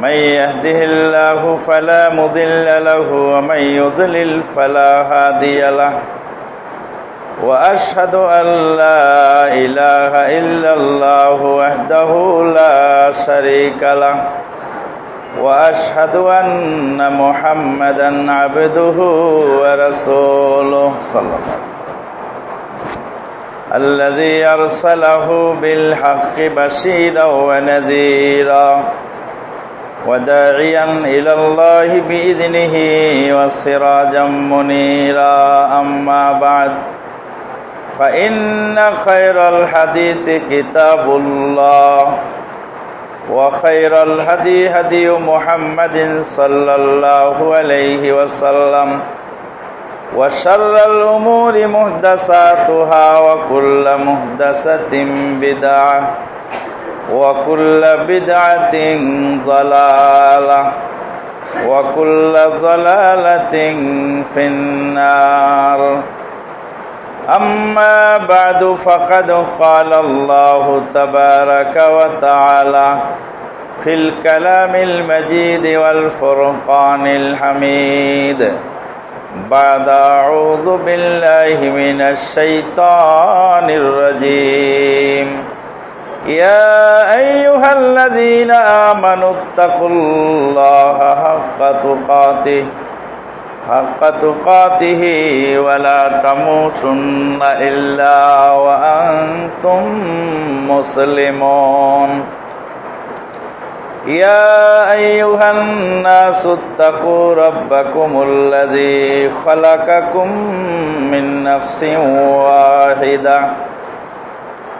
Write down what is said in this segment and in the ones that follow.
من يهده الله فلا مضل له، ومن يضلل فلا هادي له. وأشهد أن لا إله إلا الله وحده لا شريك له. وأشهد أن محمدا عبده ورسوله. صلى الله عليه وسلم الذي أرسله بالحق بشيرا ونذيرا. وداعيا إلى الله بإذنه وسراجا منيرا. أما بعد، فإن خير الحديث كتاب الله، وخير الهدي هدي محمد صلى الله عليه وسلم، وشر الأمور مهدساتها، وكل مهدسة بدعة. وكل بدعة ضلالة، وكل ضلالة في النار. أما بعد، فقد قال الله تبارك وتعالى في الكلام المجيد والفرقان الحميد. بعد، أعوذ بالله من الشيطان الرجيم. يا أيها الذين آمنوا اتقوا الله حق تقاته حق تقاته ولا تموتن إلا وأنتم مسلمون. يا أيها الناس اتقوا ربكم الذي خلقكم من نفس واحدة.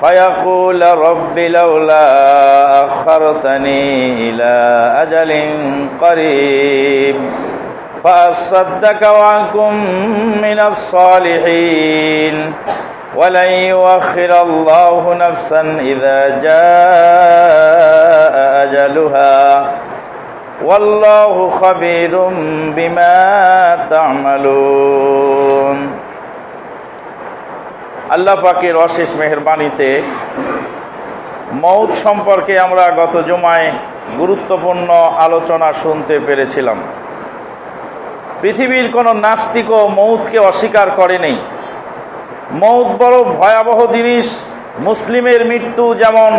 فيقول رب لولا أخرتني إلى أجل قريب فأصدق وعنكم من الصالحين ولن يؤخر الله نفسا إذا جاء أجلها والله خبير بما تعملون আল্লাহ পাকের অশেষ মেহরবানিতে মৌত সম্পর্কে আমরা গত জমায় গুরুত্বপূর্ণ আলোচনা শুনতে পেরেছিলাম। পৃথিবীর কোন নাস্তিকও মৌতকে অস্বীকার করেনি মৌত বড় ভয়াবহ জিনিস, মুসলিমের মৃত্যু যেমন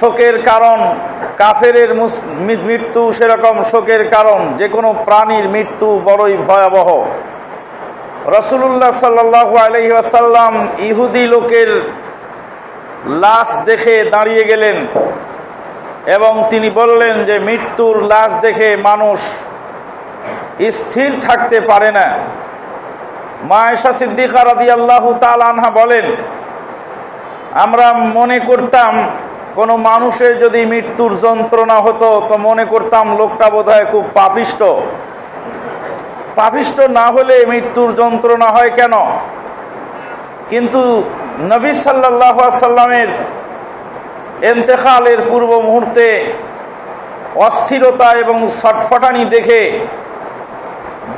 শোকের কারণ, কাফেরের মৃত্যু সেরকম শোকের কারণ, যে কোনো প্রাণীর মৃত্যু বড়ই ভয়াবহ। রসুল্লাহ সাল্লু আলহিহাসাল্লাম ইহুদি লোকের লাশ দেখে দাঁড়িয়ে গেলেন এবং তিনি বললেন যে, মৃত্যুর লাশ দেখে মানুষ স্থির থাকতে পারে না। মায়েশা সিদ্দিকা রাদি আল্লাহ আনহা বলেন, আমরা মনে করতাম কোনো মানুষের যদি মৃত্যুর যন্ত্রণা হতো, তো মনে করতাম লোকটা বোধহয় খুব পাপিষ্ট। পাপিষ্ট না হলে মৃত্যুর যন্ত্রণা হয় কেন? কিন্তু নবী সাল্লাহ সাল্লামের পূর্ব মুহূর্তে অস্থিরতা এবং ছটফটানি দেখে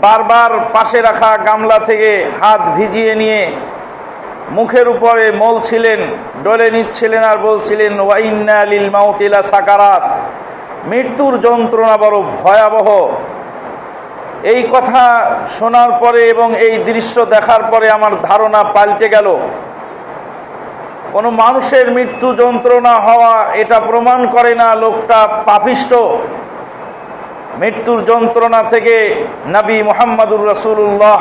বারবার পাশে রাখা গামলা থেকে হাত ভিজিয়ে নিয়ে মুখের উপরে মল ছিলেন, ডলে নিচ্ছিলেন আর বলছিলেন ওয়াইন্না লিল মাউতিলা সাকারাত। মৃত্যুর যন্ত্রণা বড় ভয়াবহ। এই কথা শোনার পরে এবং এই দৃশ্য দেখার পরে আমার ধারণা পাল্টে গেল। কোনো মানুষের মৃত্যু যন্ত্রণা হওয়া এটা প্রমাণ করে না, লোকটা পাপিষ্ট। মৃত্যুর যন্ত্রণা থেকে নবী মোহাম্মদুর রসুল্লাহ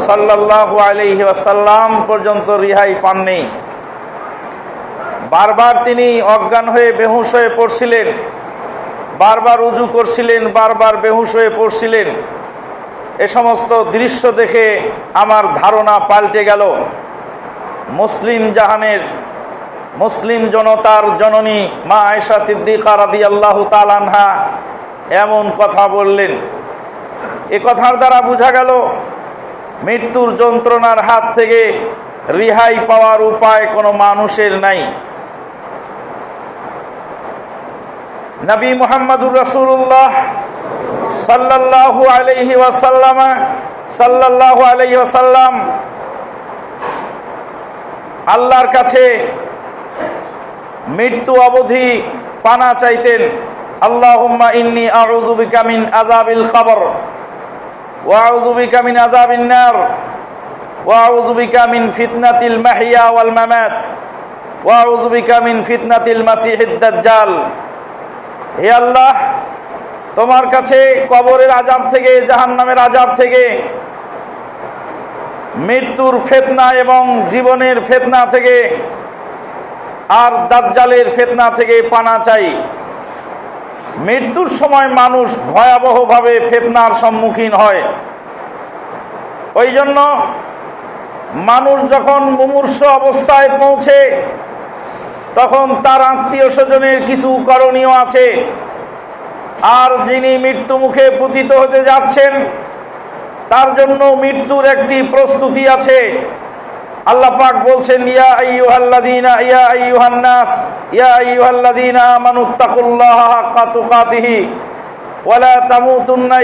সাল্লাহ আলহি আসাল্লাম পর্যন্ত রিহাই পাননি। বারবার তিনি অজ্ঞান হয়ে বেহুশ হয়ে পড়ছিলেন। বারবার উজু করছিলেন, বারবার বেহুশ হয়ে পড়ছিলেন। এ সমস্ত দৃশ্য দেখে আমার ধারণা পাল্টে গেল। মুসলিম জাহানের, মুসলিম জনতার জননী মা আয়সা সিদ্দিকা রাদি আল্লাহ তালানহা এমন কথা বললেন। এ কথার দ্বারা বোঝা গেল, মৃত্যুর যন্ত্রণার হাত থেকে রিহাই পাওয়ার উপায় কোনো মানুষের নাই। নবী মোহাম্মদুর রসুল্লাহ সাল্লাহু আলহি ওয়াসাল্লাম সাল্লাহু আলহি ওয়াসাল্লাম আল্লাহর কাছে মৃত্যু অবধি পানা চাইতেন। আল্লাহুম্মা ইন্নি আউযু বিকা মিন আযাবিল কবর ওয়া আউযু বিকা মিন আযাবিন নার ওয়া আউযু ফিতনাতিল মাহইয়া ওয়াল মামাত ওয়া আউযু ফিতনাতিল মাসিহিদ দাজ্জাল। হে আল্লাহ, তোমার কাছে কবরের আজাব থেকে, জাহান্নামের আজাব থেকে, মৃত্যুর ফেতনা এবং জীবনের ফেতনা থেকে আর দাজ্জালের ফেতনা থেকে পানা চাই। মৃত্যুর সময় মানুষ ভয়াবহভাবে ফেতনার সম্মুখীন হয়। ওই জন্য মানুষ যখন মুমূর্ষ অবস্থায় পৌঁছে তখন তার আত্মীয় স্বজনের কিছু করণীয় আছে। আর যিনি মৃত্যু মুখে পতিত হতে যাচ্ছেন, তার জন্য মৃত্যুর একটি প্রস্তুতি আছে। আল্লাহ পাক বলছেন, ইয়া ইয়া ইয়া তামুতুন্না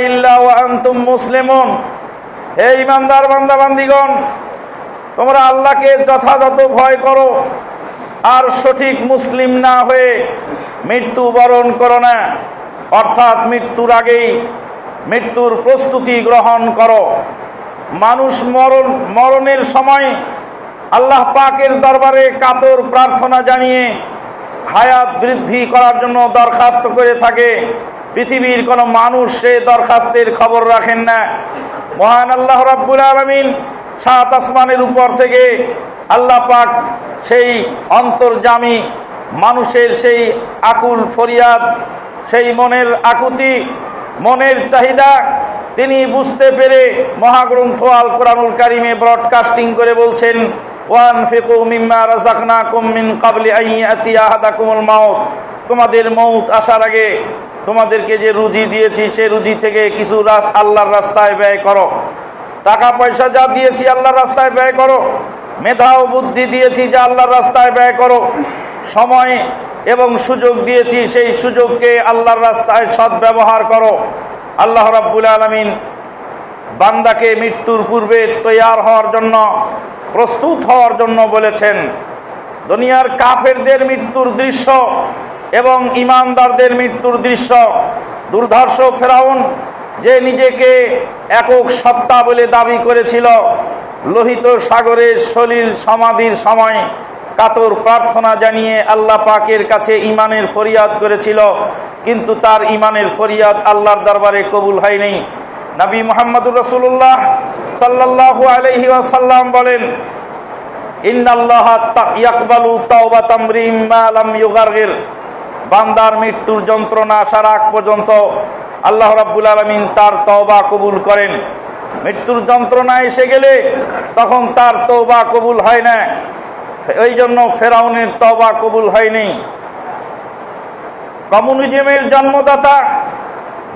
হে ঈমানদার বান্দা বান্দিগণ তোমরা আল্লাহকে যথাযথ ভয় করো। আর সঠিক মুসলিম না হয়ে মৃত্যু বরণ করো না। অর্থাৎ মৃত্যুর আগেই মৃত্যুর প্রস্তুতি গ্রহণ করো। মানুষ মরণ, মরণের সময় আল্লাহ পাকের দরবারে কাতর প্রার্থনা জানিয়ে হায়াত বৃদ্ধি করার জন্য দরখাস্ত করে থাকে। পৃথিবীর কোন মানুষ সে দরখাস্তের খবর রাখেন না। মহান আল্লাহ রাব্বুল আলমিন সাত আসমানের উপর থেকে আল্লাহ পাক সেই অন্তর্জামী মানুষের সেই আকুল ফরিয়াদ, সেই মনের আকুতি, মনের চাহিদা, তিনি বুঝতে পেরে মহাগ্রন্থ আল কোরআনুল কারিমে ব্রডকাস্টিং করে বলছেন ওয়ান তোমাদের মৌত আসার আগে তোমাদেরকে যে রুজি দিয়েছি, সে রুজি থেকে কিছু আল্লাহর রাস্তায় ব্যয় করো। টাকা পয়সা যা দিয়েছি আল্লাহর রাস্তায় ব্যয় করো। মেধা ও বুদ্ধি দিয়েছি যা আল্লাহর রাস্তায় ব্যয় করো। সময় এবং সুযোগ দিয়েছি, সেই সুযোগকে আল্লাহর রাস্তায় সৎ ব্যবহার করো। আল্লাহ রাব্বুল আলমিন বান্দাকে মৃত্যুর পূর্বে তৈয়ার হওয়ার জন্য, প্রস্তুত হওয়ার জন্য বলেছেন, দুনিয়ার কাফেরদের মৃত্যুর দৃশ্য এবং ইমানদারদের মৃত্যুর দৃশ্য, দুর্ধর্ষ ফেরাউন যে নিজেকে একক সত্তা বলে দাবি করেছিল, লোহিত সাগরের সলিল সমাধির সময় কাতর প্রার্থনা জানিয়ে আল্লাহ পাকের কাছে ইমানের ফরিয়াদ করেছিল, কিন্তু তার ইমানের ফরিয়াদ আল্লাহর দরবারে কবুল হয়নি। নবী মোহাম্মদুর রসুল্লাহ সাল্লাহ আলহি আসাল্লাম বলেন বান্দার মৃত্যুর যন্ত্রণা আগ পর্যন্ত আল্লাহ রাব্বুল আলমিন তার তওবা কবুল করেন। মৃত্যুর যন্ত্রণা এসে গেলে তখন তার তৌবা কবুল হয় না। এই জন্য ফেরাউনের তবা কবুল হয়নি। কমিউনিজমের জন্মদাতা,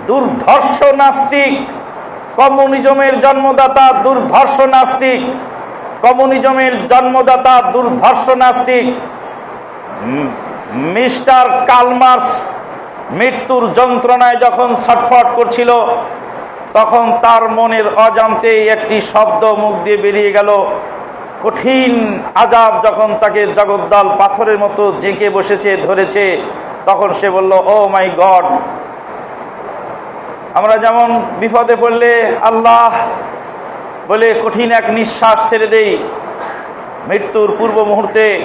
দুর্ধর্ষ নাস্তিক। কমিউনিজমের জন্মদাতা, দুর্ধর্ষ নাস্তিক। কমিউনিজমের জন্মদাতা, দুর্ধর্ষ নাস্তিক। মিস্টার কালমার্স মৃত্যুর যন্ত্রণায় যখন ছটফট করছিল, তখন তার মনের অজান্তে একটি শব্দ মুখ দিয়ে বেরিয়ে গেল। কঠিন আজাব যখন তাকে জগদ্দল পাথরের মতো জেঁকে বসেছে, ধরেছে, তখন সে বলল, ও মাই গড, আমরা যেমন বিপদে পড়লে আল্লাহ বলে কঠিন এক নিঃশ্বাস ছেড়ে দেই। মৃত্যুর পূর্ব মুহূর্তে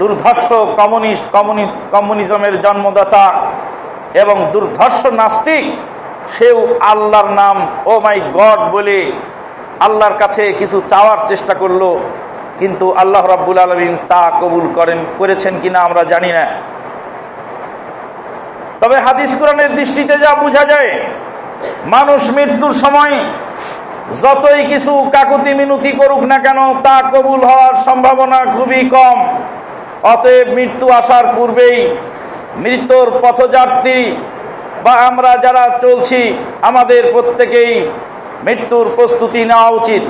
দুর্ধর্ষ কমিউনিস্ট কমিউনিজমের জন্মদাতা এবং দুর্ধর্ষ নাস্তিক, সেও আল্লাহর নাম, ও মাই গড বলে আল্লাহর কাছে কিছু চাওয়ার চেষ্টা করল, কিন্তু আল্লাহ রাব্বুল আলমিন তা কবুল করেন, করেছেন কিনা আমরা জানি না। তবে হাদিস কোরআনের দৃষ্টিতে যা বোঝা যায়, মানুষ মৃত্যুর সময় যতই কিছু কাকুতি মিনতি করুক না কেন, তা কবুল হওয়ার সম্ভাবনা খুবই কম। অতএব মৃত্যু আসার পূর্বেই মৃত্যুর পথযাত্রী বা আমরা যারা চলছি, আমাদের প্রত্যেকেই মৃত্যুর প্রস্তুতি নেওয়া উচিত।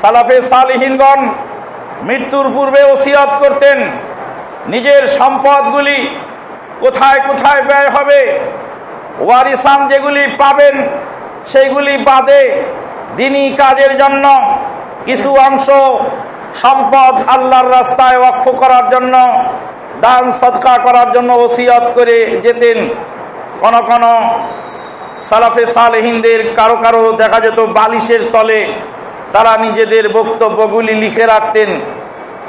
সালাফে সালিহীনগণ মৃত্যুর পূর্বে ওসিয়ত করতেন। নিজের সম্পদগুলি কোথায় কোথায় ব্যয় হবে ওয়ারিসান যেগুলি পাবেন, সেইগুলি বাদে দিনই কাজের জন্য কিছু অংশ সম্পদ আল্লাহর রাস্তায় অক্ষ করার জন্য, দান সৎকা করার জন্য ওসিয়ত করে যেতেন। কোন কোন সালাফে সালেহিনদের কারও কারও দেখা যেত বালিশের তলে, তারা নিজেদের বক্তব্যগুলি লিখে রাখতেন।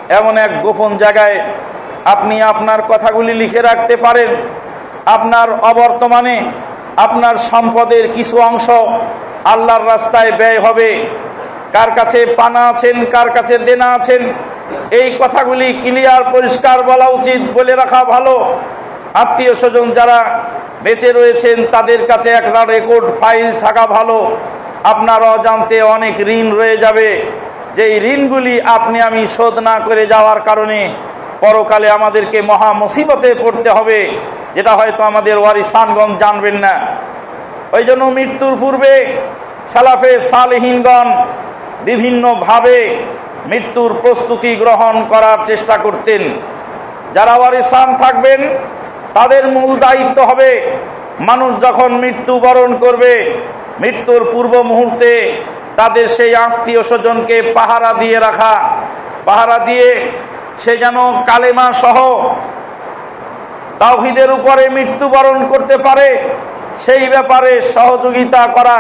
এমন এক গোপন জায়গায় আপনি আপনার কথাগুলি লিখে রাখতে পারেন। আপনার অবর্তমানে আপনার সম্পদের কিছু অংশ আল্লাহর রাস্তায় ব্যয় হবে। কার কাছে পানা আছেন, কার কাছে দেনা আছেন? এই কথাগুলি ক্লিয়ার পরিষ্কার বলা উচিত, বলে রাখা ভালো। আত্মীয় স্বজন যারা বেঁচে রয়েছেন, তাদের কাছে একটা রেকর্ড ফাইল থাকা ভালো। আপনার অজান্তে অনেক ঋণ রয়ে যাবে। যেই ঋণগুলি আপনি আমি শোধ না করে যাওয়ার কারণে পরকালে আমাদেরকে মহা মুসিবতে পড়তে হবে, যেটা হয়তো আমাদের ওয়ারিসানগঞ্জ জানবেন না। ওই জন্য মৃত্যুর পূর্বে সালাফে সালহীনগণ বিভিন্নভাবে মৃত্যুর প্রস্তুতি গ্রহণ করার চেষ্টা করতেন। যারা ওয়ারিসান থাকবেন, তাদের মূল দায়িত্ব হবে মানুষ যখন মৃত্যুবরণ করবে, মৃত্যুর পূর্ব মুহূর্তে তাদের সেই আত্মীয় স্বজনকে পাহারা দিয়ে রাখা, পাহারা দিয়ে সে যেন কালেমা সহ তাওহিদের উপরে মৃত্যুবরণ করতে পারে, সেই ব্যাপারে সহযোগিতা করা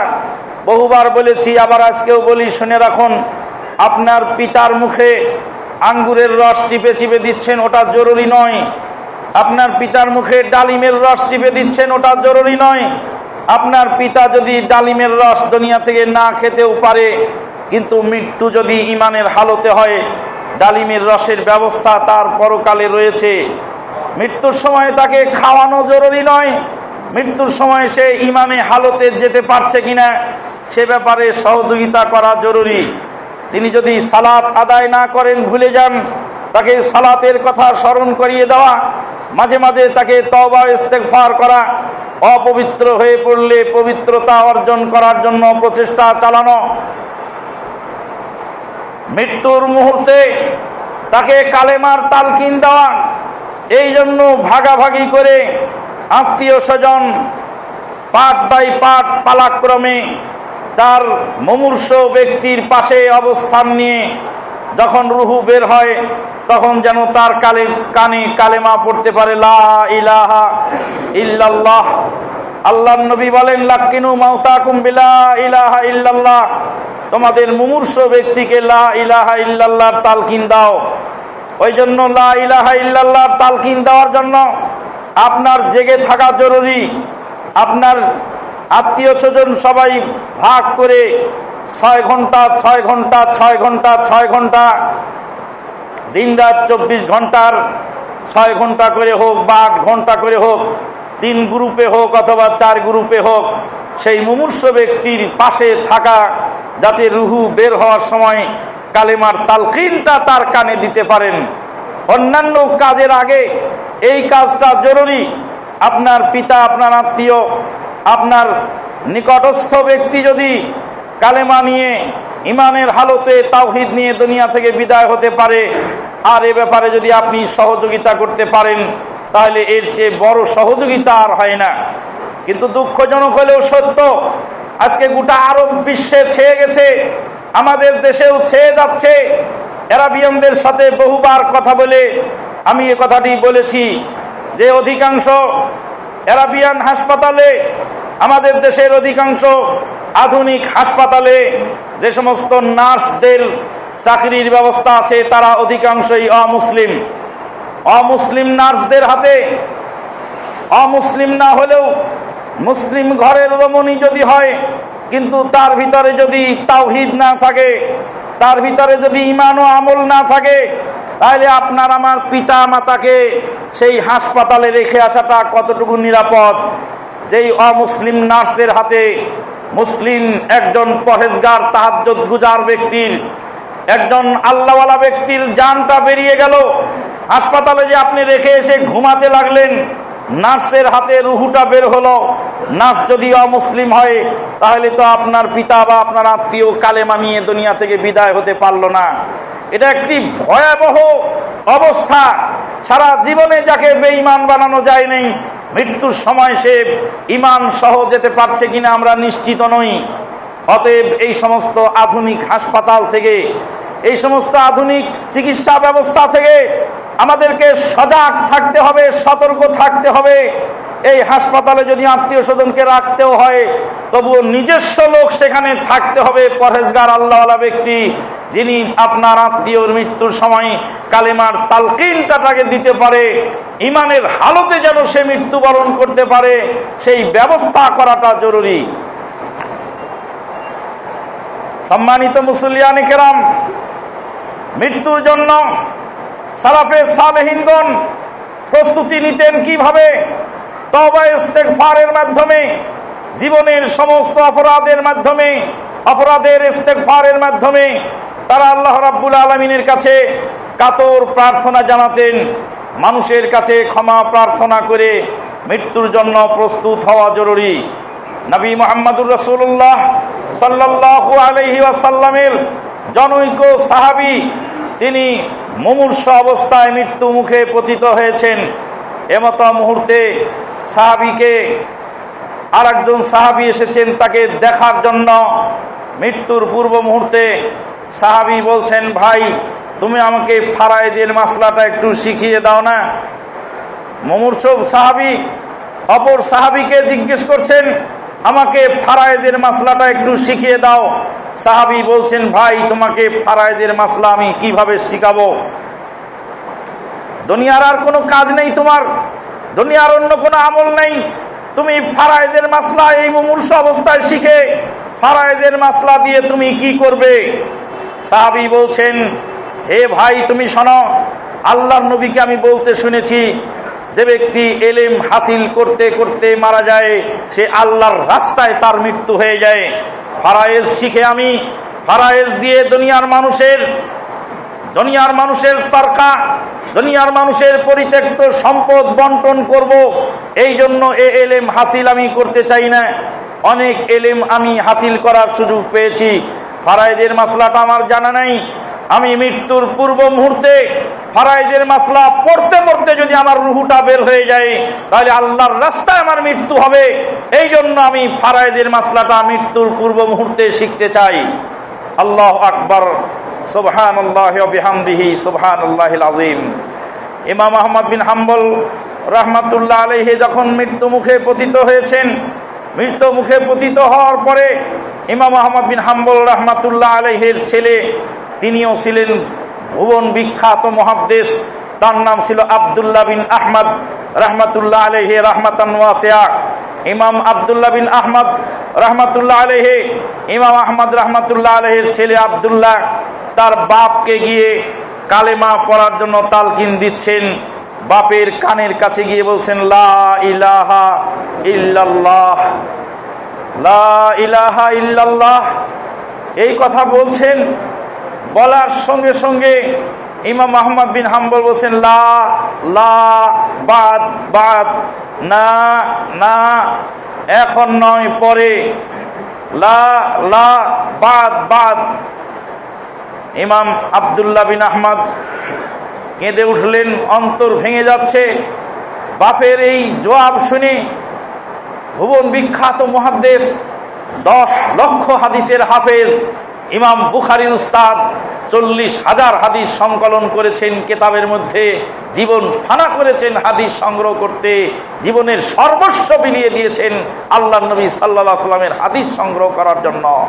বহুবার বলেছি, আবার আজকেও বলি, শুনে রাখুন, আপনার পিতার মুখে আঙ্গুরের রস চিপে চিপে দিচ্ছেন, ওটা জরুরি নয়। আপনার পিতার মুখে ডালিমের রস চিপে দিচ্ছেন, ওটা জরুরি নয়। আপনার পিতা যদি ডালিমের রস দুনিয়া থেকে না খেতেও পারে, কিন্তু মৃত্যু যদি ইমানের হালতে হয়, ডালিমের রসের ব্যবস্থা তার পরকালে রয়েছে। মৃত্যুর সময় তাকে খাওয়ানো জরুরি নয়। মৃত্যুর সময় সে ইমানে হালতে যেতে পারছে কিনা সে ব্যাপারে সহযোগিতা করা জরুরি। তিনি যদি সালাত আদায় না করেন, ভুলে যান, তাকে সালাতের কথা স্মরণ করিয়ে দেওয়া, মাঝে মাঝে তাকে তবা ইস্তেকফার করা, অপবিত্র হয়ে পড়লে পবিত্রতা অর্জন করার জন্য প্রচেষ্টা চালানো। মৃত্যুর মুহূর্তে তাকে কালেমার তালকিন দেওয়া, এই জন্য ভাগাভাগি করে আত্মীয় স্বজন পাট বাই পাট পালাক্রমে তার মুমূর্ষ ব্যক্তির পাশে অবস্থান নিয়ে যখন রুহু বের হয়, তখন যেন তার কালে, কানে কালেমা পড়তে পারে ইলাহা ইল্লাল্লাহ। আল্লাহ নবী বলেন লাকিনু মাউতাকুম বিলা ইলাহা ইল্লাল্লাহ। তোমাদের মুমূর্ষ ব্যক্তিকে, লা ইলাহা ইল্লাল্লাহর তালকিন দাও। ওই জন্য, লা ইলাহা ইল্লাল্লাহর তালকিন দেওয়ার জন্য আপনার জেগে থাকা জরুরি। আপনার আত্মীয় স্বজন সবাই ভাগ করে ছয় ঘণ্টা ছয় ঘণ্টা ছয় ঘণ্টা ছয় ঘণ্টা, দিন রাত চব্বিশ ঘণ্টার ছয় ঘণ্টা করে হোক বা আট ঘণ্টা করে হোক, তিন গ্রুপে হোক অথবা চার গ্রুপে হোক, সেই মুমূর্ষ ব্যক্তির পাশে থাকা যাতে রুহু বের হওয়ার সময় কালেমার তালকিনটা তার কানে দিতে পারেন। অন্যান্য কাজের আগে এই কাজটা জরুরি। আপনার পিতা, আপনার আত্মীয় আপনার নিকটস্থ ব্যক্তি যদি কালেমা নিয়ে ইমানের হালতে তাওহিদ নিয়ে দুনিয়া থেকে বিদায় হতে পারে, আর এ ব্যাপারে যদি আপনি সহযোগিতা করতে পারেন, তাহলে এর চেয়ে বড় সহযোগিতা আর হয় না। কিন্তু দুঃখজনক হলেও সত্য, আজকে গোটা আরব বিশ্বে ছেয়ে গেছে, আমাদের দেশেও ছেয়ে যাচ্ছে। অ্যারাবিয়ানদের সাথে বহুবার কথা বলে আমি এ কথাটি বলেছি যে অধিকাংশ অ্যারাবিয়ান হাসপাতালে, আমাদের দেশের অধিকাংশ আধুনিক হাসপাতালে যে সমস্ত নার্সদের চাকরির ব্যবস্থা আছে, তারা অধিকাংশই অমুসলিম। অমুসলিম নার্সদের হাতে, অমুসলিম না হলেও মুসলিম ঘরের রমণী যদি হয়, কিন্তু তার ভিতরে যদি তাওহিদ না থাকে, তার ভিতরে যদি ইমান ও আমল না থাকে তাহলে আপনার আমার পিতা মাতাকে সেই হাসপাতালে রেখে আসাটা কতটুকু নিরাপদ? যেই অমুসলিম নার্সের হাতে মুসলিম একজন পহেজগার তাহাজ্জত গুজার ব্যক্তির, একজন আল্লাহওয়ালা ব্যক্তির জানটা বেরিয়ে গেল। হাসপাতালে যে আপনি রেখে এসে ঘুমাতে লাগলেন, নার্সের হাতে রুহুটা বের হলো। নার্স যদি অমুসলিম হয়, তাহলে তো আপনার পিতা বা আপনার আত্মীয় কালেমা নিয়ে দুনিয়া থেকে বিদায় হতে পারল না। এটা একটি ভয়াবহ অবস্থা। সারা জীবনে যাকে বেঈমান বানানো যায় নেই, মৃত্যুর সময় সে ইমান সহ যেতে পারছে কিনা আমরা নিশ্চিত নই। অতএব এই সমস্ত আধুনিক হাসপাতাল থেকে, এই সমস্ত আধুনিক চিকিৎসা ব্যবস্থা থেকে আমাদেরকে সজাগ থাকতে হবে, সতর্ক থাকতে হবে। এই হাসপাতালে যদি আত্মীয় স্বজনকে রাখতেও হয়, তবুও নিজস্ব লোক সেখানে থাকতে হবে পরেজগার আল্লাহওয়ালা ব্যক্তি যিনি আপনার আত্মীয়র মৃত্যুর সময় কালেমার তালকিনটা তাকে দিতে পারে, ইমানের হালতে যেন সে মৃত্যুবরণ করতে পারে, সেই ব্যবস্থা করাটা জরুরি। সম্মানিত মুসলিয়ানি কেরাম, মৃত্যুর জন্য সারাফে সালেহিনগণ প্রস্তুতি নিতেন কীভাবে? তবা মাধ্যমে, জীবনের সমস্ত অপরাধের মাধ্যমে, অপরাধের ইস্তেকফারের মাধ্যমে তারা আল্লাহ রাব্বুল আলমিনের কাছে কাতর প্রার্থনা জানাতেন, মানুষের কাছে ক্ষমা প্রার্থনা করে মৃত্যুর জন্য প্রস্তুত হওয়া জরুরি। নবী মোহাম্মদুর রসুল্লাহ সাল্লাহ আলহি আসাল্লামের জনৈক সাহাবি, তিনি মুমূর্ষ অবস্থায় মৃত্যু মুখে পতিত হয়েছেন। এমত মুহূর্তে সাহাবিকে আর একজন সাহাবি এসেছেন, তাকে দেখার জন্য। মৃত্যুর পূর্ব মুহূর্তে সাহাবি বলছেন, ভাই, তুমি আমাকে ফারায়দের মাসলাটা একটু শিখিয়ে দাও না? মুমূর্ষ সাহাবি, অপর সাহাবিকে জিজ্ঞেস করছেন, আমাকে ফারায়দের মাসলাটা একটু শিখিয়ে দাও। সাহাবি বলছেন, ভাই, তোমাকে ফারায়দের মাসলা আমি কীভাবে শিখাবো? দুনিয়ার আর কোনো কাজ নেই তোমার, দুনিয়ার অন্য কোনো আমল নেই। তুমি ফারায়দের মাসলা এই মুমূর্ষ অবস্থায় শিখে, ফারায়দের মাসলা দিয়ে তুমি কি করবে? সাহাবি বলছেন, হে ভাই, তুমি শোনো, আল্লাহর নবীকে আমি বলতে শুনেছি, যে ব্যক্তি এলেম হাসিল করতে করতে মারা যায়, সে আল্লাহর রাস্তায় তার মৃত্যু হয়ে যায়। ফারায়েজ শিখে আমি, ফারায়েজ দিয়ে দুনিয়ার মানুষের দুনিয়ার মানুষের তর্কা, দুনিয়ার মানুষের পরিত্যক্ত সম্পদ বন্টন করব। এই জন্য এ এলেম হাসিল আমি করতে চাই না। অনেক এলেম আমি হাসিল করার সুযোগ পেয়েছি। ফারায়েজের মাসলাটা আমার জানা নাই। আমি মৃত্যুর পূর্ব মুহূর্তে ফারাইজের মাসলা পড়তে পড়তে যদি আমার রুহুটা বের হয়ে যায়, তাহলে আল্লাহর রাস্তায় আমার মৃত্যু হবে। এই জন্য আমি ফারাইজের মাসলাটা মৃত্যুর পূর্ব মুহূর্তে শিখতে চাই। আল্লাহ আকবর। সুবহান আল্লাহামদিহি সুবহান আল্লাহ আজিম ইমাম আহমদ বিন হাম্বল রহমাতুল্লাহ আলহে যখন মৃত্যু মুখে পতিত হয়েছেন, মৃত্যু মুখে পতিত হওয়ার পরে ইমাম আহমদ বিন হাম্বল রহমাতুল্লাহ আলহের ছেলে তিনিও ছিলেন ভুবন বিখ্যাত মহাদেশ তার নাম ছিল আবদুল্লাহ বিন আহমদ, রহমাতুল্লাহ আলহে রহমাতান ইমাম আবদুল্লাহ বিন আহমদ, রহমাতুল্লাহ আলহে ইমাম আহমদ, রহমাতুল্লাহ আলহের ছেলে আবদুল্লাহ তার বাপকে গিয়ে কালেমা পড়ার জন্য তালকিন দিচ্ছেন। বাপের কানের কাছে গিয়ে বলছেন, লা ইলাহা লা ইলাহা এই কথা বলছেন বলার সঙ্গে সঙ্গে ইমাম আহমদ বিন হাম্বল বলছেন, লা লা, বাদ বাদ, না না, এখন নয়, পরে। লা লা, বাদ বাদ। ইমাম আবদুল্লাহ বিন আহমদ কেঁদে উঠলেন, অন্তর ভেঙে যাচ্ছে। বাপের এই জবাব শুনে ভুবন বিখ্যাত মহাদেশ দশ লক্ষ হাদিসের হাফেজ ইমাম বুখারির উস্তাদ চল্লিশ হাজার হাদিস সংকলন করেছেন কেতাবের মধ্যে, জীবন ফানা করেছেন হাদিস সংগ্রহ করতে, জীবনের সর্বস্ব বিলিয়ে দিয়েছেন আল্লাহ নবী সাল্লাহ সাল্লামের হাদিস সংগ্রহ করার জন্য।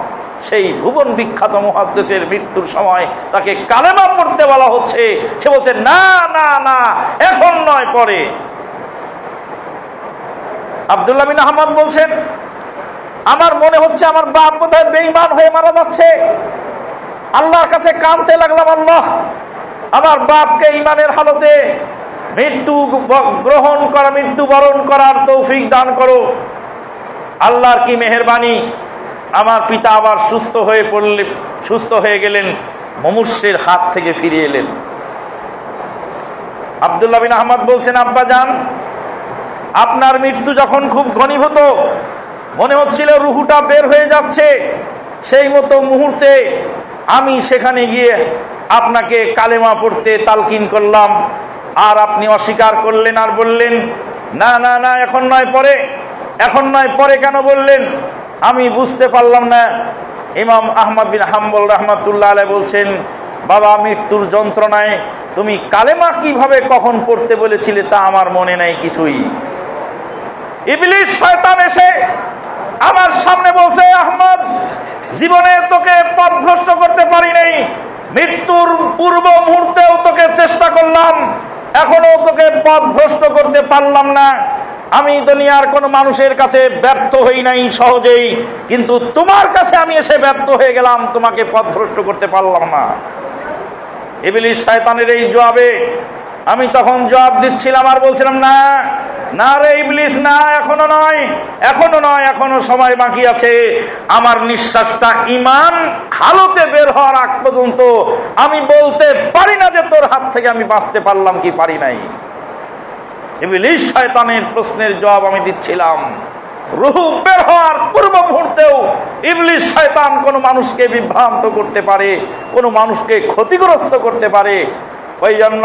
সেই ভুবন বিখ্যাত মহাদ্দেশের মৃত্যুর সময় তাকে কালেমা পড়তে বলা হচ্ছে। সে বলছে, না না না, এখন নয় পরে। আবদুল্লাহ বিন আহমদ বলছেন আমার মনে হচ্ছে আমার বাপ বোধহয় বেইমান হয়ে মারা যাচ্ছে। আল্লাহর কাছে কাঁদতে লাগলাম, আল্লাহ, আমার বাপকে ইমানের হালতে মৃত্যু গ্রহণ করা মৃত্যু বরণ করার তৌফিক দান করো। আল্লাহর কি মেহরবানি? আমার পিতা আবার সুস্থ হয়ে পড়লে, সুস্থ হয়ে গেলেন মমুষ্যের হাত থেকে ফিরে এলেন। আবদুল্লাহ বিন আহমদ বলছেন, আব্বা যান, আপনার মৃত্যু যখন খুব ঘনীভূত মনে হচ্ছিল রুহুটা বের হয়ে যাচ্ছে। সেই মতো মুহূর্তে আমি সেখানে গিয়ে আপনাকে কালেমা পড়তে তালকিন করলাম। আর আপনি অস্বীকার করলেন আর বললেন, না না না, এখন নয় পরে, এখন নয় পরে কেন বললেন? আমি বুঝতে পারলাম না। ইমাম আহমদ বিন হাম্বল রহমতুল্লাহ আলাই বলছেন, বাবা, মৃত্যুর যন্ত্রণায় তুমি কালেমা কীভাবে কখন পড়তে বলেছিলে তা আমার মনে নাই কিছুই। ইবলিশ শয়তান এসে আমার সামনে বলছে, আহমদ, জীবনে তোকে পথভ্রষ্ট করতে পারি নাই মৃত্যুর পূর্ব মুহূর্তেও তোকে চেষ্টা করলাম। এখনও তোকে পথভ্রষ্ট করতে পারলাম না। আমি দুনিয়ার কোন মানুষের কাছে ব্যর্থ হই নাই সহজেই। কিন্তু তোমার কাছে আমি এসে ব্যর্থ হয়ে গেলাম। তোমাকে পথভ্রষ্ট করতে পারলাম না। ইবলিশ শয়তানের এই জবাবে আমি তখন জবাব দিচ্ছিলাম আর বলছিলাম, না না রে ইবলিস, না, এখনও নয় এখনও নয়, এখনও সময় বাকি আছে। আমার নিঃশ্বাসটা ইমান হালতে বের হওয়ার আগ পর্যন্ত আমি বলতে পারি না যে তোর হাত থেকে আমি বাঁচতে পারলাম কি পারি নাই। ইবলিস শয়তানের প্রশ্নের জবাব আমি দিচ্ছিলাম। রুহু বের হওয়ার পূর্ব মুহূর্তেও ইবলিশ শয়তান কোনো মানুষকে বিভ্রান্ত করতে পারে, কোনো মানুষকে ক্ষতিগ্রস্ত করতে পারে। ওই জন্য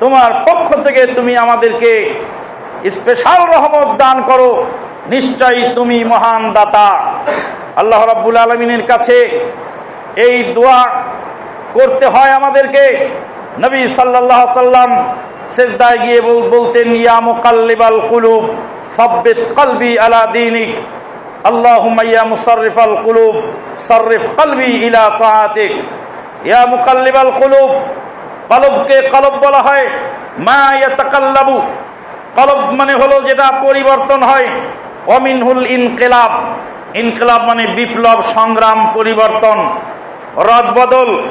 তোমার পক্ষ থেকে তুমি আমাদেরকে স্পেশাল রহমত দান করো। নিশ্চয়ই তুমি মহান দাতা। আল্লাহ রাব্বুল আলমিনের কাছে এই দোয়া করতে হয় আমাদেরকে। নবী সাল্লাহ সাল্লাম শেষদায় গিয়ে বলতেন, ইয়া মুকাল্লিবাল কুলুব, ফব্বিত কলবি আলা দিনিক। আল্লাহ মুসারিফাল কুলুব সরিফ কলবি ইলা তাআতিক। ইয়া মুকাল্লিবাল কুলুব, কলবকে কলব বলা হয়, মা ইয়াতাকাল্লাবু। কলব মানে হলো যেটা পরিবর্তন হয় অমিনহুল ইনকিলাব। ইনকিলাব মানে বিপ্লব, সংগ্রাম, পরিবর্তন। রদবদল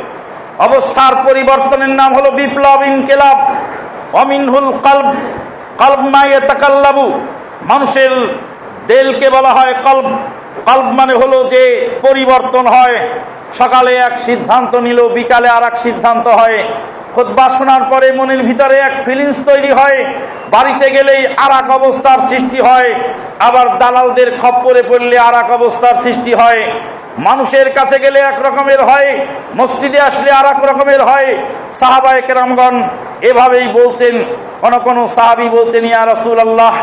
অবস্থার পরিবর্তনের নাম হলো বিপ্লব, ইনকিলাব। অমিনহুল কলব কলব মা ইয়াতাকাল্লাবু। মানুষের দেলকে বলা হয় কলব। কলব মানে হলো যে পরিবর্তন হয় সকালে এক সিদ্ধান্ত নিল, বিকালে আর এক সিদ্ধান্ত হয়। খোদবা শোনার পরে মনের ভিতরে এক ফিলিংস তৈরি হয়। বাড়িতে গেলেই আর এক অবস্থার সৃষ্টি হয়। আবার দালালদের খপ্পরে পড়লে আর এক অবস্থার সৃষ্টি হয়। মানুষের কাছে গেলে এক রকমের হয়, মসজিদে আসলে আর এক রকমের হয়। সাহাবায় কেরামগণ এভাবেই বলতেন, কোন কোন সাহাবি বলতেন, ইয়া রসুল আল্লাহ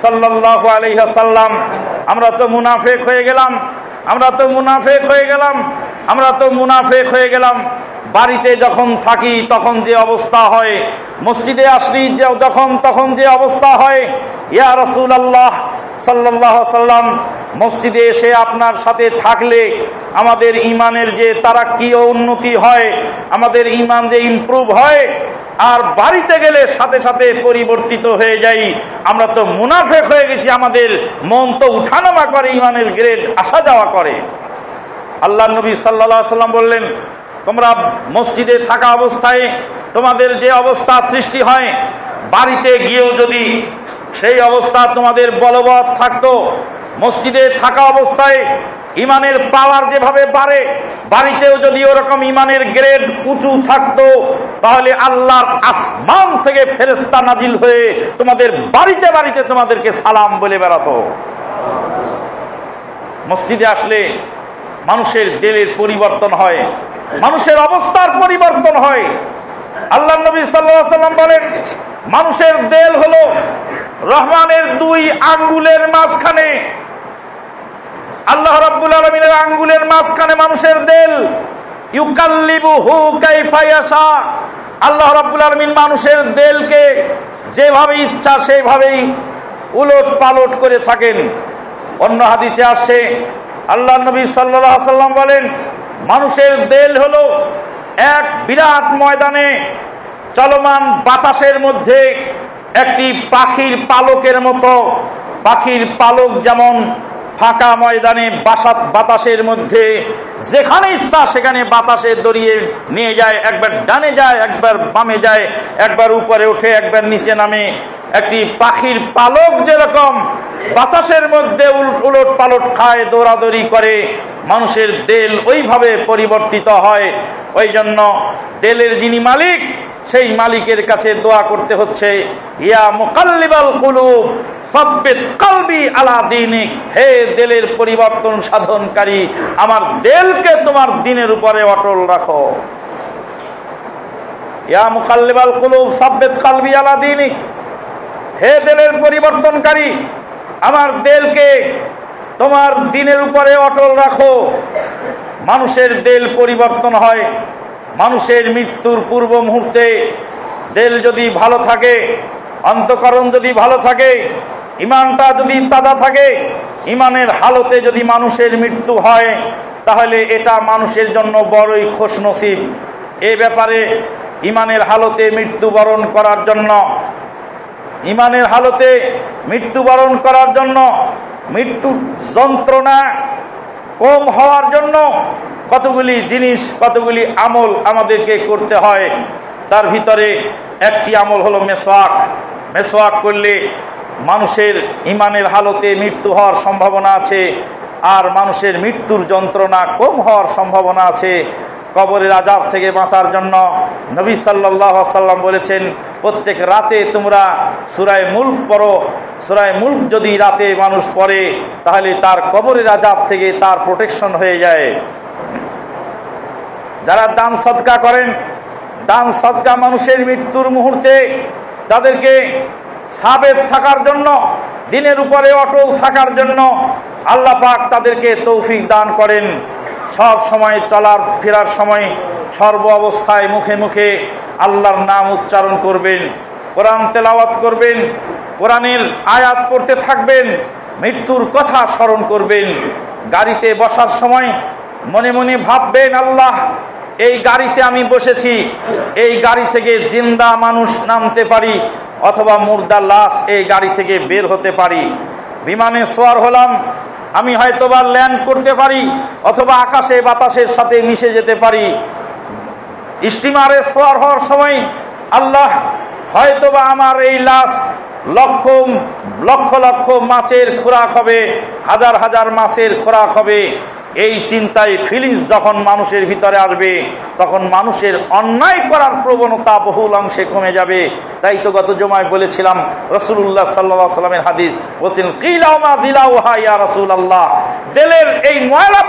সাল্লাহ আলহাসাল্লাম আমরা তো মুনাফেক হয়ে গেলাম আমরা তো মুনাফেক হয়ে গেলাম, আমরা তো মুনাফেক হয়ে গেলাম। বাড়িতে যখন থাকি, তখন যে অবস্থা হয়, মসজিদে আসলি যখন, তখন যে অবস্থা হয়, ইয়া রসুল আল্লাহ সাল্লাম মসজিদে এসে আপনার সাথে থাকলে আমাদের ইমানের যে তারা কি উন্নতি হয়, আমাদের ইমান যে ইম্প্রুভ হয়, আর বাড়িতে গেলে সাথে সাথে পরিবর্তিত হয়ে যাই। আমরা তো মুনাফেক হয়ে গেছি, আমাদের মন তো উঠানামা করে ইমানের গ্রেড আসা যাওয়া করে। আল্লাহ নবী সাল্লা সাল্লাম বললেন, তোমরা মসজিদে থাকা অবস্থায় তোমাদের যে অবস্থা সৃষ্টি হয়, বাড়িতে গিয়েও যদি সেই অবস্থা তোমাদের বলবৎ থাকতো। মসজিদে থাকা অবস্থায় ইমানের পাওয়ার যেভাবে বাড়ে, বাড়িতেও যদি ওরকম ইমানের গ্রেড উঁচু থাকতো, তাহলে আল্লাহর আসমান থেকে ফেরেস্তা নাজিল হয়ে তোমাদের বাড়িতে বাড়িতে তোমাদেরকে সালাম বলে বেড়াতো। মসজিদে আসলে মানুষের দেলের পরিবর্তন হয়, মানুষের অবস্থার পরিবর্তন হয়। আল্লাহ নবী সাল্লাম বলেন মানুষের দেল হল রহমানের দুই আঙ্গুলের মাঝখানে। আল্লাহ রাব্বুল আলমিনের আঙ্গুলের মাঝখানে মানুষের দেল। ইউকাল্লিবু হু কাইফাইয়াসা আল্লাহ রাব্বুল আলমিন মানুষের দেলকে যেভাবে ইচ্ছা সেইভাবেই উলট পালট করে থাকেন। অন্য হাদিসে আসছে আল্লাহ নবী সাল্লাহ সাল্লাম বলেন, মানুষের দেল হল এক বিরাট ময়দানে চলমান বাতাসের মধ্যে একটি পাখির পালকের মতো, পাখির পালক যেমন ফাঁকা ময়দানে বাসাত বাতাসের মধ্যে যেখানে ইচ্ছা সেখানে বাতাসে দড়িয়ে নিয়ে যায়, একবার ডানে যায়, একবার বামে যায়, একবার উপরে উঠে একবার নিচে নামে। একটি পাখির পালক যেরকম বাতাসের মধ্যে উলট পালট খায়, দৌড়াদৌড়ি করে, মানুষের দেল ওইভাবে পরিবর্তিত হয়। ওই জন্য দেলের যিনি মালিক সেই মালিকের কাছে দোয়া করতে হচ্ছে, ইয়া মোকাল্লিবাল হে দেলের পরিবর্তন সাধনকারী, আমার দেলকে তোমার দিনের উপরে অটল রাখো। ইয়া মুখাল্লিবাল কুলুব কলবি হে দেলের পরিবর্তনকারী, আমার দেলকে তোমার দিনের উপরে অটল রাখো। মানুষের দেল পরিবর্তন হয় মানুষের মৃত্যুর পূর্ব মুহূর্তে দেল যদি ভালো থাকে অন্তকরণ যদি ভালো থাকে ইমানটা যদি তাজা থাকে ইমানের হালতে যদি মানুষের মৃত্যু হয়, তাহলে এটা মানুষের জন্য বড়ই খোশ নসিব এ ব্যাপারে ইমানের হালতে মৃত্যুবরণ করার জন্য ইমানের হালতে মৃত্যুবরণ করার জন্য মৃত্যু যন্ত্রণা কম হওয়ার জন্য কতগুলি জিনিস, কতগুলি আমল আমাদেরকে করতে হয়, তার ভিতরে একটি আমল হলো মেসওয়াক। মেসওয়াক করলে মানুষের ইমানের হালতে মৃত্যু হওয়ার সম্ভাবনা আছে, আর মানুষের মৃত্যুর যন্ত্রণা কম হওয়ার সম্ভাবনা আছে। কবরের আজাব থেকে বাঁচার জন্য নবী সাল্লাহ সাল্লাম বলেছেন, প্রত্যেক রাতে তোমরা সুরায় মুল্ক পড়ো। সুরায় মুল্ক যদি রাতে মানুষ পড়ে, তাহলে তার কবরের আজাব থেকে তার প্রোটেকশন হয়ে যায়। যারা দান সদকা করেন, দান সদকা মানুষের মৃত্যুর মুহূর্তে তাদেরকে সাবেদ থাকার জন্য, দিনের উপরে অটল থাকার জন্য আল্লাহ পাক তাদেরকে তৌফিক দান করেন। সব সময় চলার, ফেরার সময় সর্ব অবস্থায় মুখে মুখে আল্লাহর নাম উচ্চারণ করবেন, কোরআন তেলাওয়াত করবেন, কোরআনের আয়াত পড়তে থাকবেন, মৃত্যুর কথা স্মরণ করবেন। গাড়িতে বসার সময় মনে মনে ভাববেন, আল্লাহ এই গাড়িতে আমি বসেছি। এই গাড়ি থেকে জিন্দা মানুষ নামতে পারি, অথবা মুর্দা লাশ এই গাড়ি থেকে বের হতে পারি। বিমানে সোয়ার হলাম, আমি হয়তোবা ল্যান্ড করতে পারি, অথবা আকাশে বাতাসের সাথে মিশে যেতে পারি। স্টিমারে সোয়ার হওয়ার সময় আল্লাহ হয়তোবা আমার এই লাশ লক্ষ লক্ষ লক্ষ মাছের খোরাক হবে, হাজার হাজার মাছের খোরাক হবে। এই চিন্তায় ফিলিংস যখন মানুষের ভিতরে আসবে, তখন মানুষের অন্যায় করার প্রবণতা বহুল অংশে কমে যাবে। তাই তো গত জমায় বলেছিলাম রসুল্লাহ সাল্লা সাল্লামের হাদিস, বলছেন কিলাউমা দিলাউহা ইয়া রসুল আল্লাহ জেলের এই ময়লা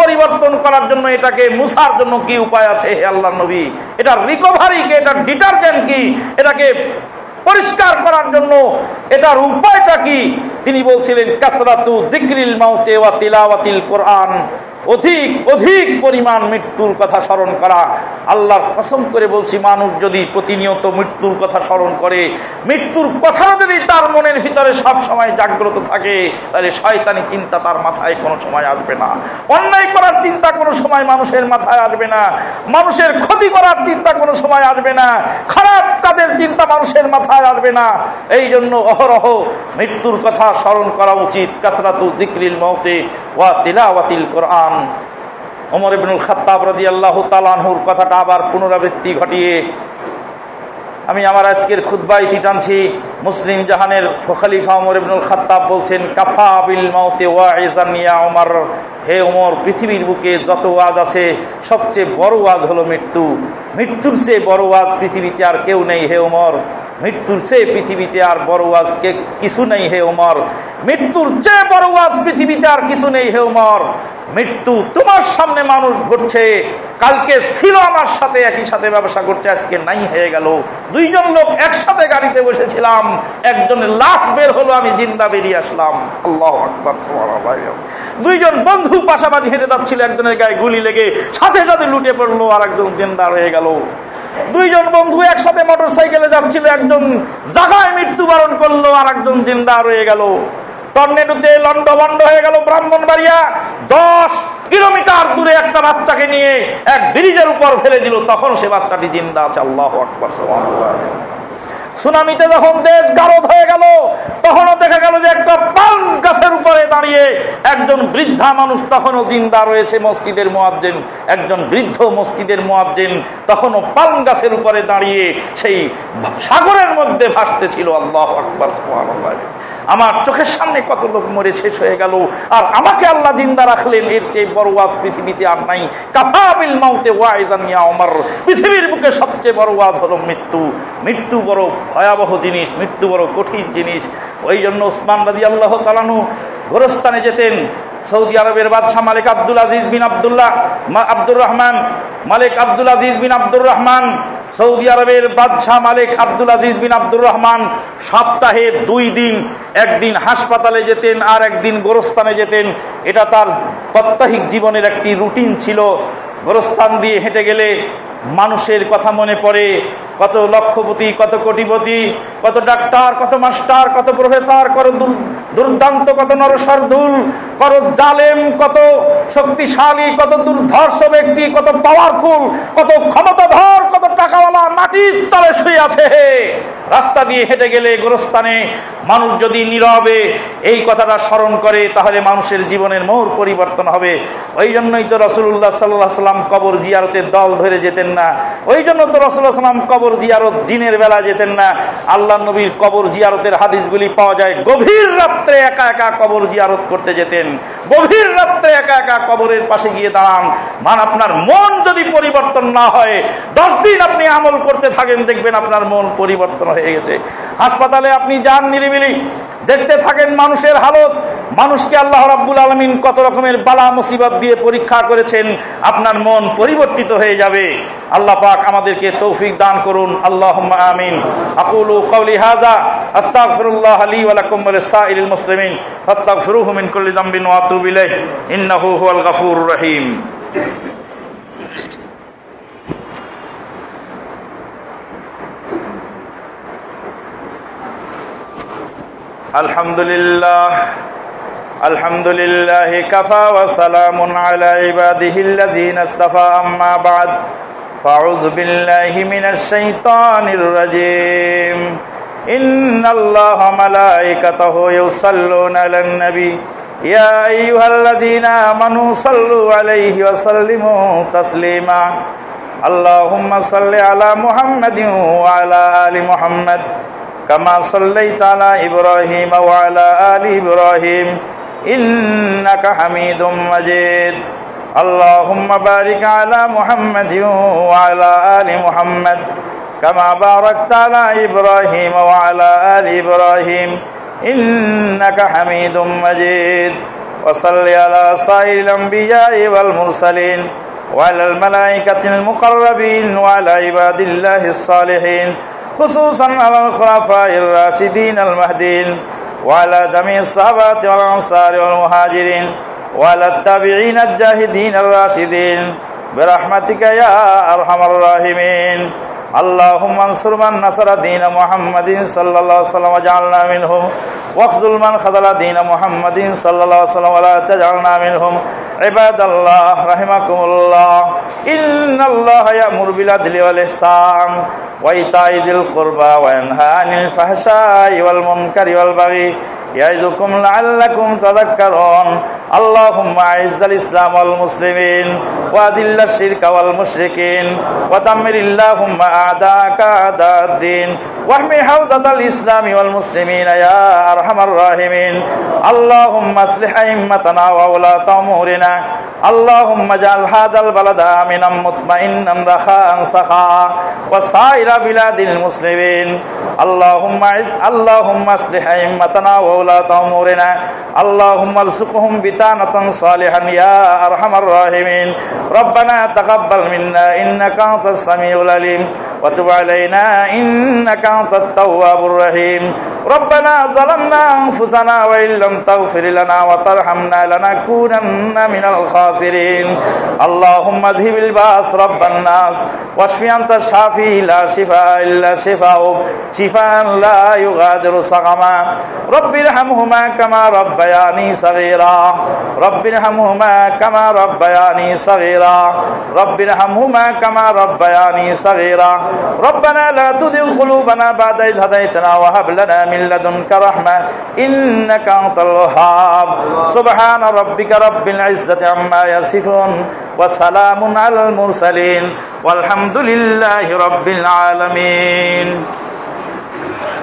পরিবর্তন করার জন্য এটাকে মুসার জন্য কি উপায় আছে হে আল্লাহ নবী? এটা রিকভারি কি, এটা ডিটারজেন্ট কি? এটাকে পরিষ্কার করার জন্য। এটার উপায়টা কি? তিনি বলছিলেন কাসরাতু দিক্রিল মাউতে ওয়া তিলাওয়াতিল কোরআন। অধিক অধিক পরিমাণ মৃত্যুর কথা স্মরণ করা। আল্লাহর কসম করে বলছি, মানুষ যদি প্রতিনিয়ত মৃত্যুর কথা স্মরণ করে, মৃত্যুর কথা যদি তার মনের ভিতরে সব সময় জাগ্রত থাকে, তাহলে শয়তানি চিন্তা তার মাথায় কোনো সময় আসবে না। অন্যায় করার চিন্তা কোনো সময় মানুষের মাথায় আসবে না। মানুষের ক্ষতি করার চিন্তা কোনো সময় আসবে না। খারাপ কাজের চিন্তা মানুষের মাথায় আসবে না। এই জন্য অহরহ মৃত্যুর কথা স্মরণ করা উচিত। কাসরাতু জিক্রিল মৌতে ওয়া তিলাওয়াতিল কোরআন। ওমর ইবনুল খাত্তাব রাদিয়াল্লাহু তাআলাহুর কথাটা আবার পুনরাবৃত্তি ঘটিয়ে আমি আমার আজকের খুদ্বাইতি টানছি। মুসলিম জাহানের খলিফা ওমর ইবনুল খাত্তাব বলছেন, কাফা বিল মাউতে ইয়া ওমর। হে ওমর, পৃথিবীর বুকে যত ওয়াজ আছে, সবচেয়ে বড় ওয়াজ হলো মৃত্যু। মৃত্যুর চেয়ে বড় ওয়াজ পৃথিবীতে আর কেউ নেই, হে ওমর। মৃত্যুর চেয়ে পৃথিবীতে আর বড় ওয়াজ কিছু নেই হে ওমর মৃত্যুর চেয়ে বড় ওয়াজ পৃথিবীতে আর কিছু নেই হে ওমর মৃত্যু তোমার সামনে মানুষ ঘটছে কালকে ছিল আমার সাথে, একই সাথে ব্যবসা করছে, আজকে নাই হয়ে গেল। দুইজন লোক একসাথে গাড়িতে বসেছিলাম। একজনের লাশ বের হলো, আমি জিন্দা বেরিয়ে আসলাম। আল্লাহ আকবর দুইজন বন্ধু পাশাপাশি হেঁটে যাচ্ছিল, একজনের গায়ে গুলি লেগে সাথে সাথে লুটে পড়ল আর একজন জিন্দা হয়ে গেল। দুইজন বন্ধু একসাথে মোটর সাইকেলে যাচ্ছিল একজন জাগায় মৃত্যুবরণ করল আর একজন জিন্দা রয়ে গেল। টর্নেডোতে লন্ড বন্ড হয়ে গেল ব্রাহ্মণবাড়িয়া। দশ কিলোমিটার দূরে একটা বাচ্চাকে নিয়ে এক ব্রিজের উপর ফেলে দিল। তখন সে বাচ্চাটি জিন্দা আছে। আল্লাহ আকবর সুনামিতে যখন দেশ গারদ হয়ে গেল, তখনও দেখা গেল যে একটা পান গাছের উপরে দাঁড়িয়ে একজন বৃদ্ধা মানুষ তখনও জিন্দা রয়েছে মসজিদের মোয়াজ্জেন। একজন বৃদ্ধ মসজিদের মোয়াজ্জেন তখনও পান গাছের উপরে দাঁড়িয়ে সেই সাগরের মধ্যে ভাসতে ছিল আল্লাহ আকবর আমার চোখের সামনে কত লোক মরে শেষ হয়ে গেল। আর আমাকে আল্লাহ জিন্দা রাখলেন, এর চেয়ে বড় ওয়াজ পৃথিবীতে আর নাই। কাফাবিল মাউতে ওয়াইজানিয়া আমার পৃথিবীর বুকে সবচেয়ে বড় ওয়াজ হলো মৃত্যু। মৃত্যু বড় ভয়াবহ জিনিস, মৃত্যু বড় কঠিন জিনিস। ওই জন্য ওসমান রাজি আল্লাহ তালানু গোরস্থানে যেতেন। সৌদি আরবের বাদশাহ মালিক Abdul Aziz bin Abdullah Abdur Rahman, মালিক Abdul Aziz bin Abdur Rahman, Saudi আরবের বাদশাহ মালিক Abdul Aziz bin Abdur Rahman সপ্তাহে দুই দিন একদিন হাসপাতালে যেতেন আর একদিন গোরস্থানে যেতেন। এটা তার প্রত্যাহিক জীবনের একটি রুটিন ছিল। গোরস্থান দিয়ে হেঁটে গেলে মানুষের কথা মনে পড়ে। কত লক্ষপতি, কত কোটিপতি, কত ডাক্তার, কত মাস্টার, কত প্রফেসর, কত দুর্দান্ত, কত নরসরদুল কত জালেম, কত শক্তিশালী, কত দুর্ধর্ষ ব্যক্তি, কত পাওয়ারফুল কত ক্ষমতাধর, কত টাকাওয়ালা মাটির তলে শুয়ে আছে। রাস্তা দিয়ে হেঁটে গেলে গোরস্থানে মানুষ যদি নীরবে, এই কথাটা স্মরণ করে, তাহলে মানুষের জীবনের মোর পরিবর্তন হবে। ওই জন্যই তো রসুল্লাহ সাল্লাহ সাল্লাম কবর জিয়ারতের দল ধরে যেতেন না। ওই জন্য তো সাল্লাম কবর জিয়ারত দিনের বেলা যেতেন না। আল্লাহ নবীর কবর জিয়ারতের হাদিসগুলি পাওয়া যায়। গভীর রাত্রে একা একা কবর জিয়ারত করতে যেতেন। গভীর রাত্রে একা একা কবরের পাশে গিয়ে দাঁড়ান। মান, আপনার মন যদি পরিবর্তন না হয়, দশ দিন আপনি আমল করতে থাকেন, দেখবেন আপনার মন পরিবর্তন হয়ে গেছে। হাসপাতালে আপনি যান নিরিবিলি, দেখতে থাকেন মানুষের হালত। মানুষকে আল্লাহ রাব্বুল আলমিন কত রকমের বালা মুসিবত দিয়ে পরীক্ষা করেছেন আপনার মন পরিবর্তিত হয়ে যাবে আল্লাহ পাক আমাদেরকে তৌফিক দান করুন আল্লাহ আমিন আকুলু কওলি হাযা আস্তাগফিরুল্লাহ লি ওয়া লাকুম ওয়া লিসাইরিল মুসলিমিন ফাস্তাগফিরুহু মিন কুল্লি যামবিন ওয়া আতুবু ইলাইহি ইন্নাহু হুয়াল গফুরুর রহিম الحمد لله الحمد لله كفى وسلام على عباده الذين اصطفى أما بعد فأعوذ بالله من الشيطان الرجيم. إن الله ملائكته يصلون على النبي. يا أيها الذين آمنوا صلوا عليه وسلموا تسليما. اللهم صل على محمد وعلى آل محمد كما صليت على إبراهيم وعلى آل إبراهيم. إنك حميد مجيد. اللهم بارك على محمد وعلى آل محمد كما باركت على إبراهيم وعلى آل إبراهيم. إنك حميد مجيد. وصل على سائر الأنبياء والمرسلين وعلى الملائكة المقربين وعلى عباد الله الصالحين خصوصا على الخلفاء الراشدين المهديين. وعلى جميع الصحابة والأنصار والمهاجرين وعلى التابعين الجاهدين الراشدين برحمتك يا أرحم الراحمين. اللهم انصر من نصر دين محمد صلى الله عليه وسلم وجعلنا منهم. واخذل من خذل دين محمد صلى الله عليه وسلم ولا تجعلنا منهم. عباد الله رحمكم الله. إن الله يأمر بالعدل والإحسان وإيتاء ذي القربى وينهى عن الفحشاء والمنكر والبغي. يعظكم لعلكم تذكرون. اللهم أعز الإسلام والمسلمين وأذل الشرك والمشركين ودمر اللهم أعداءك أعداء الدين واحمي حوضة الإسلام والمسلمين يا أرحم الراحمين اللهم اصلح أئمتنا وولاة أمورنا اللهم اجعل هذا البلد آمنا مطمئنا رخاء سخاء وسائر بلاد المسلمين اللهم اللهم اصلح أئمتنا وولاة أمورنا. اللهم ارزقهم بطانة صالحا يا أرحم الراحمين. ربنا تقبل منا إنك أنت السميع العليم. وتب علينا إنك أنت التواب الرحيم. ربنا ظلمنا أنفسنا وإن لم تغفر لنا وترحمنا لنكونن من الخاسرين. اللهم اذهب الباس رب الناس واشف أنت الشافي لا شفاء إلا شفاؤك. شفاء لا يغادر سقما رب ارحمهما كما ربياني صغيرا. رب ارحمهما كما ربياني صغيرا. رب ارحمهما كما ربياني صغيرا. ربنا لا تذغ قلوبنا بعد إذ هديتنا وهب لنا من لدنك رحمة إنك أنت الوهاب. سبحان ربك رب العزة عما يصفون وسلام على المرسلين والحمد لله رب العالمين.